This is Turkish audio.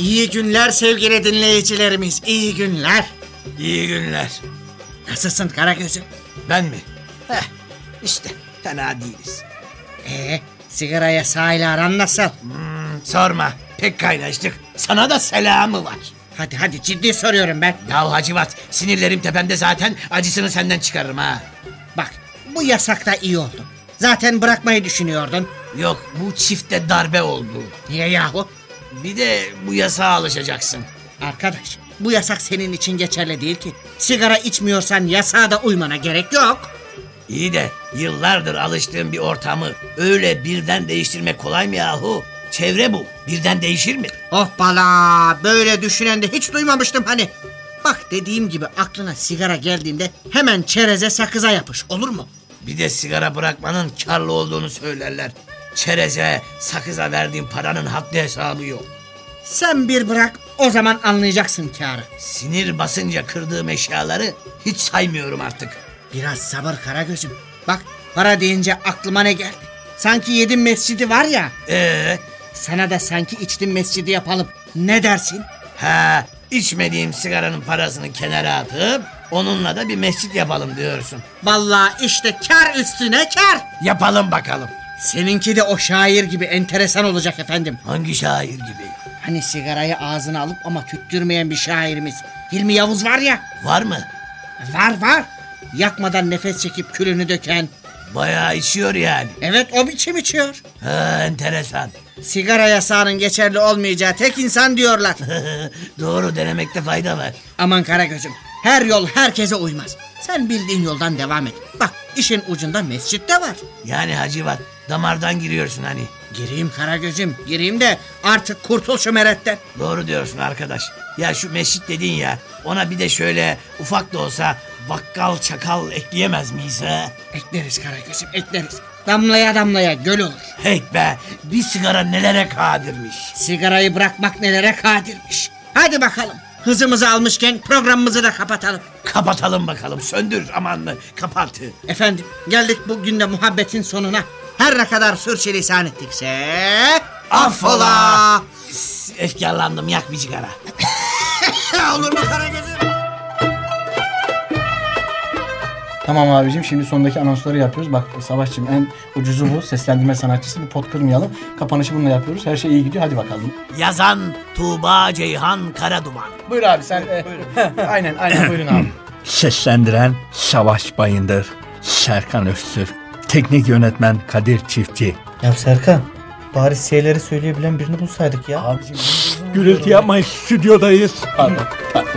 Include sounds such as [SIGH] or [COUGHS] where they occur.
İyi günler sevgili dinleyicilerimiz. iyi günler. İyi günler. Nasılsın Karagöz'üm? Ben mi? Heh, işte fena değiliz. Ee, sigaraya sahile aran nasıl? Sorma. Pek kaynaştık. Sana da selamı var. Hadi hadi ciddi soruyorum ben. Ya Hacivat sinirlerim tepemde zaten acısını senden çıkarırım ha. Bak bu yasakta iyi oldu. Zaten bırakmayı düşünüyordun. Yok bu çifte darbe oldu. Niye yahu? Bir de bu yasağa alışacaksın. Arkadaş bu yasak senin için geçerli değil ki. Sigara içmiyorsan yasağa da uymana gerek yok. İyi de yıllardır alıştığım bir ortamı öyle birden değiştirmek kolay mı yahu? Çevre bu. Birden değişir mi? Hoppala böyle düşünen de hiç duymamıştım hani. Bak dediğim gibi aklına sigara geldiğinde hemen çereze sakıza yapış olur mu? Bir de sigara bırakmanın karlı olduğunu söylerler. Çereze, sakıza verdiğim paranın haddi hesabı yok. Sen bir bırak o zaman anlayacaksın kârı. Sinir basınca kırdığım eşyaları hiç saymıyorum artık. Biraz sabır Karagöz'üm. Bak para deyince aklıma ne geldi? Sanki yedim mescidi var ya. Ee, Sana da sanki içtim mescidi yapalım. Ne dersin? ha içmediğim sigaranın parasını kenara atıp onunla da bir mescit yapalım diyorsun. Vallahi işte kar üstüne kar. Yapalım bakalım. Seninki de o şair gibi enteresan olacak efendim. Hangi şair gibi? Hani sigarayı ağzına alıp ama tüttürmeyen bir şairimiz. Hilmi Yavuz var ya. Var mı? Var var. Yakmadan nefes çekip külünü döken. Bayağı içiyor yani. Evet o biçim içiyor. Ha, enteresan. Sigara yasağının geçerli olmayacağı tek insan diyorlar. [LAUGHS] Doğru denemekte fayda var. Aman Karagöz'üm her yol herkese uymaz. Sen bildiğin yoldan devam et. Bak işin ucunda mescit de var. Yani Hacivat damardan giriyorsun hani. Gireyim Karagöz'üm gireyim de artık kurtul şu meretten. Doğru diyorsun arkadaş. Ya şu mescit dedin ya ona bir de şöyle ufak da olsa bakkal çakal ekleyemez miyiz ha? Ekleriz Karagöz'üm ekleriz. Damlaya damlaya göl olur. Hey be bir sigara nelere kadirmiş. Sigarayı bırakmak nelere kadirmiş. Hadi bakalım. Hızımızı almışken programımızı da kapatalım. Kapatalım bakalım söndür aman kapat. Efendim geldik bugün de muhabbetin sonuna. Her ne kadar sürçülisan ettikse... Affola. Efkarlandım yak bir sigara. [COUGHS] Olur mu Karagöz'üm? Tamam abicim şimdi sondaki anonsları yapıyoruz. Bak Savaşçım en ucuzu bu. Seslendirme sanatçısı. Bir pot kırmayalım. Kapanışı bununla yapıyoruz. Her şey iyi gidiyor. Hadi bakalım. Yazan Tuğba Ceyhan Karaduman. Buyur abi sen. e, aynen aynen buyurun abi. [CLEARS THROAT] Seslendiren Savaş Bayındır, Serkan Öztürk, Teknik Yönetmen Kadir Çiftçi. Ya Serkan bari şeyleri söyleyebilen birini bulsaydık ya. Abicim Gürültü yapmayın, stüdyodayız. pardon, [LAUGHS] pardon.